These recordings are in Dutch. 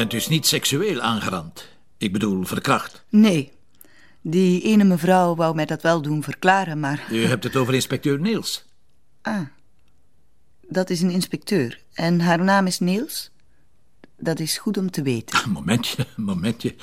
bent dus niet seksueel aangerand. Ik bedoel, verkracht. Nee. Die ene mevrouw wou mij dat wel doen verklaren, maar... U hebt het over inspecteur Niels. Ah, dat is een inspecteur. En haar naam is Niels? Dat is goed om te weten. Momentje, momentje.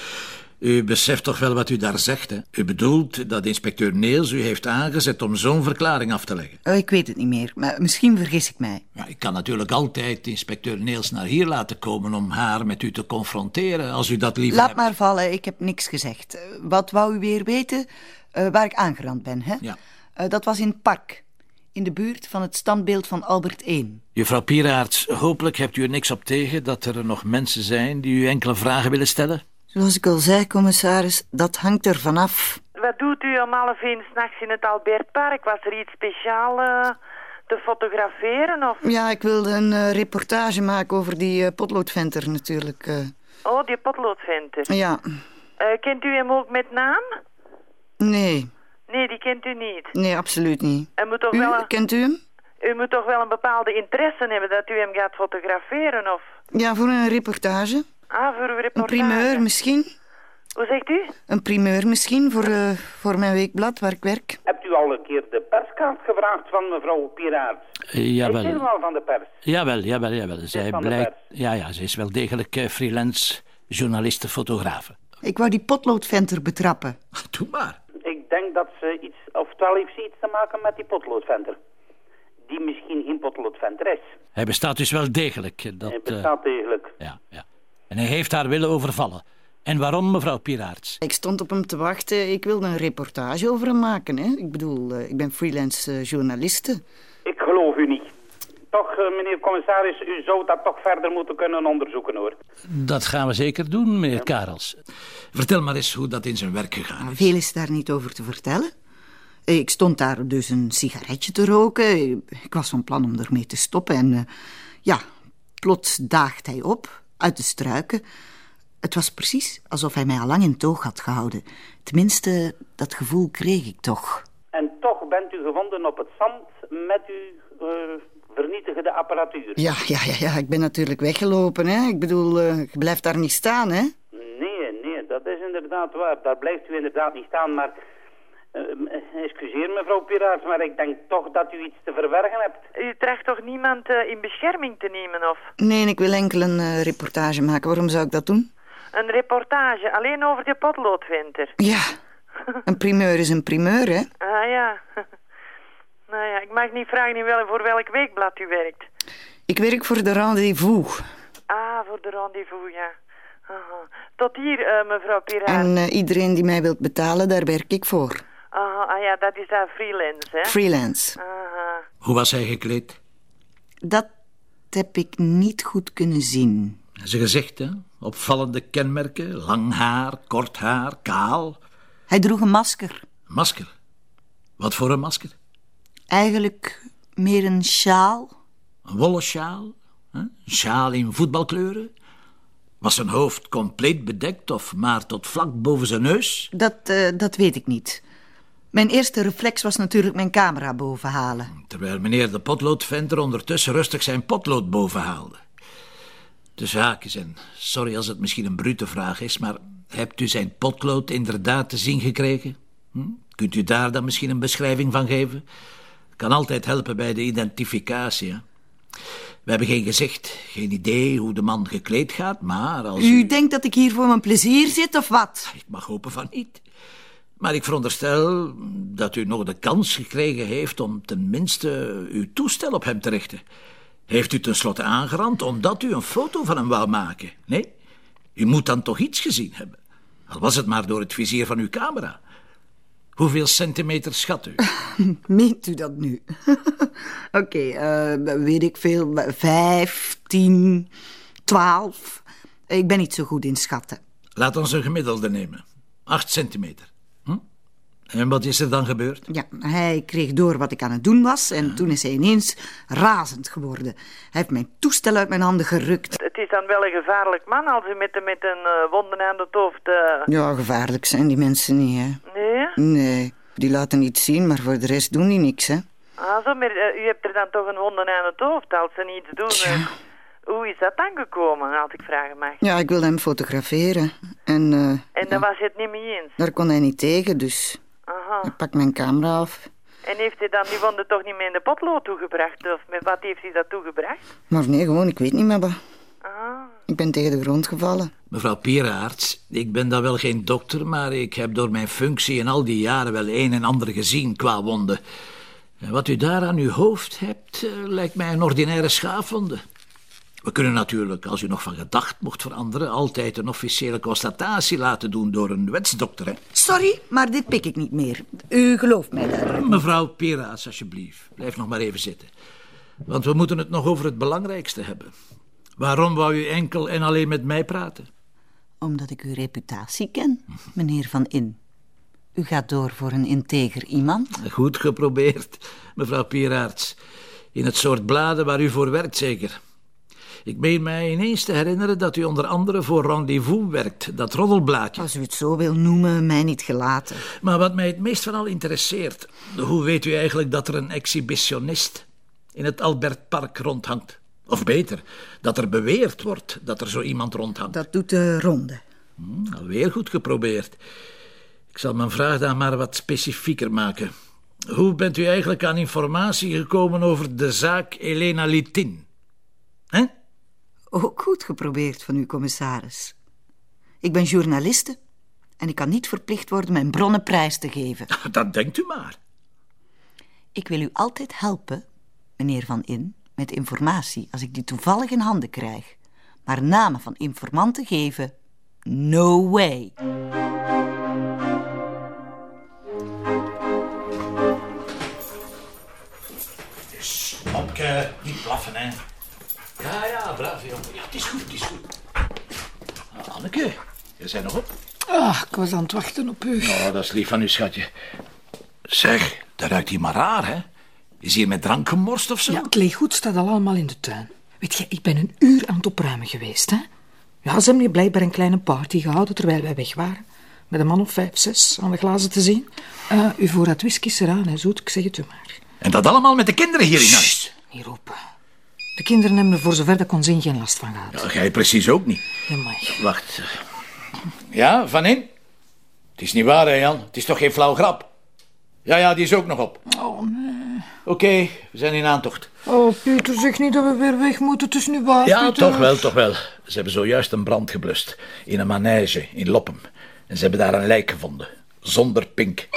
U beseft toch wel wat u daar zegt, hè? U bedoelt dat inspecteur Neels u heeft aangezet om zo'n verklaring af te leggen. Oh, ik weet het niet meer, maar misschien vergis ik mij. Ja, ik kan natuurlijk altijd inspecteur Neels naar hier laten komen om haar met u te confronteren, als u dat liever Laat hebt. maar vallen, ik heb niks gezegd. Wat wou u weer weten? Eh, waar ik aangerand ben, hè? Ja. Eh, dat was in het park. In de buurt van het standbeeld van Albert I. Juffrouw Pieraerts, hopelijk hebt u er niks op tegen dat er nog mensen zijn die u enkele vragen willen stellen? Zoals ik al zei, commissaris, dat hangt er vanaf. Wat doet u om half één s'nachts in het Albertpark? Was er iets speciaal eh, te fotograferen? Of... Ja, ik wilde een eh, reportage maken over die eh, potloodventer natuurlijk. Oh, die potloodventer. ja, kent u hem ook met naam? nee, Nee, die kent u niet. nee, absoluut niet. U moet toch, U, wel een, kent u hem? u moet toch wel een bepaalde interesse hebben dat u hem gaat fotograferen? Of... Ja, voor een reportage. Ah, voor uw Een primeur misschien. Hoe zegt u? Een primeur misschien voor, eh, voor mijn weekblad waar ik werk. Hebt u al een keer de perskaart gevraagd van mevrouw Piraert? Uh, jawel. helemaal van de pers. Jawel, jawel, jawel. Zij blijkt... Ja, ja, ze is wel degelijk eh, freelance journaliste, fotografe. Ik wou die potloodventer betrappen. Doe maar. Ik denk dat ze iets, oftewel heeft ze iets te maken met die potloodventer. Die misschien geen potloodventer is. Hij bestaat dus wel degelijk. eh, Dat, Hij bestaat degelijk. ja, ja. En hij heeft haar willen overvallen. En waarom, mevrouw Pieraerts? Ik stond op hem te wachten. Ik wilde een reportage over hem maken. Hè. Ik bedoel, eh, ik ben freelance eh, journaliste. Ik geloof u niet. Toch, eh, meneer commissaris, u zou dat toch verder moeten kunnen onderzoeken hoor. Dat gaan we zeker doen, meneer Karels. Vertel maar eens hoe dat in zijn werk gegaan is. Veel is daar niet over te vertellen. Ik stond daar dus een sigaretje te roken. Ik was van plan om ermee te stoppen. En eh, ja, plots daagt hij op, uit de struiken. Het was precies alsof hij mij al lang in toog had gehouden. Tenminste, dat gevoel kreeg ik toch. En toch bent u gevonden op het zand met uw eh, vernietigende apparatuur. Ja, ja, ja, ja, ik ben natuurlijk weggelopen. Hè. Ik bedoel, eh, je blijft daar niet staan, hè? Nee, nee, dat is inderdaad waar. Daar blijft u inderdaad niet staan, maar... eh, excuseer mevrouw Piraert, maar ik denk toch dat u iets te verbergen hebt. U tracht toch niemand eh, in bescherming te nemen? Of Nee, ik wil enkel een eh, reportage maken. Waarom zou ik dat doen? een reportage alleen over die potloodventer? Ja, een primeur is een primeur, hè? Ah ja. nou ja, ik mag niet vragen in wel, voor welk weekblad u werkt. Ik werk voor de Rendezvous. Ah, voor de rendezvous, ja. Tot hier, eh, mevrouw Piraat. En eh, iedereen die mij wilt betalen, daar werk ik voor. Aha, ah ja, dat is daar freelance, hè? Freelance. Aha. Hoe was hij gekleed? Dat heb ik niet goed kunnen zien. Zijn gezicht, hè? Opvallende kenmerken. Lang haar, kort haar, kaal. Hij droeg een masker. Masker. Wat voor een masker? Eigenlijk meer een sjaal. Een wollen sjaal? hè? Een sjaal in voetbalkleuren? Was zijn hoofd compleet bedekt of maar tot vlak boven zijn neus? Dat, eh, dat weet ik niet. Mijn eerste reflex was natuurlijk mijn camera bovenhalen. Terwijl meneer de potloodventer ondertussen rustig zijn potlood boven haalde. De zaak is, en sorry als het misschien een brute vraag is, maar hebt u zijn potlood inderdaad te zien gekregen? Hm? Kunt u daar dan misschien een beschrijving van geven? Kan altijd helpen bij de identificatie. hè? We hebben geen gezicht, geen idee hoe de man gekleed gaat, maar als U denkt dat ik hier voor mijn plezier zit, of wat? ik mag hopen van niet. Maar ik veronderstel dat u nog de kans gekregen heeft om tenminste uw toestel op hem te richten. Heeft u tenslotte aangerand omdat u een foto van hem wou maken? Nee? U moet dan toch iets gezien hebben. Al was het maar door het vizier van uw camera. Hoeveel centimeter schat u? Meent u dat nu? Oké, eh, weet ik veel. Vijf, tien, twaalf. Ik ben niet zo goed in schatten. Laat ons een gemiddelde nemen. Acht centimeter. En wat is er dan gebeurd? Ja, hij kreeg door wat ik aan het doen was en toen is hij ineens razend geworden. Hij heeft mijn toestel uit mijn handen gerukt. Het is dan wel een gevaarlijk man als u met, met een eh, wonden aan het hoofd... eh, Ja, gevaarlijk zijn die mensen niet, hè. Nee? Nee, die laten niet zien, maar voor de rest doen die niks, hè. Ah, zo, maar eh, u hebt er dan toch een wonden aan het hoofd als ze niets doen. Tja. Hoe is dat dan gekomen, als ik vragen mag? Ja, ik wilde hem fotograferen. En eh, En daar was je het niet mee eens? daar kon hij niet tegen, dus Aha. ik pak mijn camera af. En heeft hij dan die wonden toch niet meer in de potlood toegebracht? Of met wat heeft hij dat toegebracht? Maar nee, gewoon, ik weet niet meer wat. Ah. Ik ben tegen de grond gevallen. Mevrouw Pieraerts, ik ben dan wel geen dokter, maar ik heb door mijn functie in al die jaren wel een en ander gezien qua wonden. En wat u daar aan uw hoofd hebt, eh, lijkt mij een ordinaire schaafwonde. We kunnen natuurlijk, als u nog van gedacht mocht veranderen, altijd een officiële constatatie laten doen door een wetsdokter. Hè? Sorry, maar dit pik ik niet meer. U gelooft mij daar. Mevrouw Pieraerts, alsjeblieft, blijf nog maar even zitten. Want we moeten het nog over het belangrijkste hebben. Waarom wou u enkel en alleen met mij praten? Omdat ik uw reputatie ken, meneer Van In. U gaat door voor een integer iemand. Goed geprobeerd, mevrouw Pieraerts. In het soort bladen waar u voor werkt, zeker. Ik meen mij ineens te herinneren dat u onder andere voor Rendezvous werkt, dat roddelblaadje. Als u het zo wil noemen, mij niet gelaten. Maar wat mij het meest van al interesseert, hoe weet u eigenlijk dat er een exhibitionist in het Albertpark rondhangt? Of beter, dat er beweerd wordt dat er zo iemand rondhangt. Dat doet de ronde. Hm, alweer goed geprobeerd. Ik zal mijn vraag dan maar wat specifieker maken. Hoe bent u eigenlijk aan informatie gekomen over de zaak Elena Litin? Hè? Ook goed geprobeerd van uw commissaris. Ik ben journaliste en ik kan niet verplicht worden mijn bronnen prijs te geven. Dat denkt u maar. Ik wil u altijd helpen, meneer Van In, met informatie als ik die toevallig in handen krijg. Maar namen van informanten geven, no way. Mopke, niet blaffen, hè. Ja, ja, braaf, jongen. Ja, het is goed, het is goed. Nou, Anneke, je bent nog op. Ah, ik was aan het wachten op u. Oh, dat is lief van u, schatje. Zeg, dat ruikt hier maar raar, hè? Is hier met drank gemorst of zo? Ja, het leeggoed staat al allemaal in de tuin. Weet je, ik ben een uur aan het opruimen geweest, hè? Ja, ze hebben hier blijkbaar een kleine party gehouden terwijl wij weg waren. Met een man of vijf, zes aan de glazen te zien. Uh, uw voorraad whisky is eraan, hè, zoet, ik zeg het u maar. En dat allemaal met de kinderen hier in huis? Niet roepen. De kinderen hebben er voor zover dat kon zien geen last van gehad. Ja, jij precies ook niet. Ja, maar... Wacht. Ja, Van In? Het is niet waar, hè, Jan? Het is toch geen flauw grap? Ja, ja, die is ook nog op. Oh, nee. Oké, we zijn in aantocht. Oh, Pieter, zeg niet dat we weer weg moeten. Het is nu waar, Ja, Pieter. toch wel, toch wel. Ze hebben zojuist een brand geblust. In een manege in Loppem. En ze hebben daar een lijk gevonden. Zonder pink.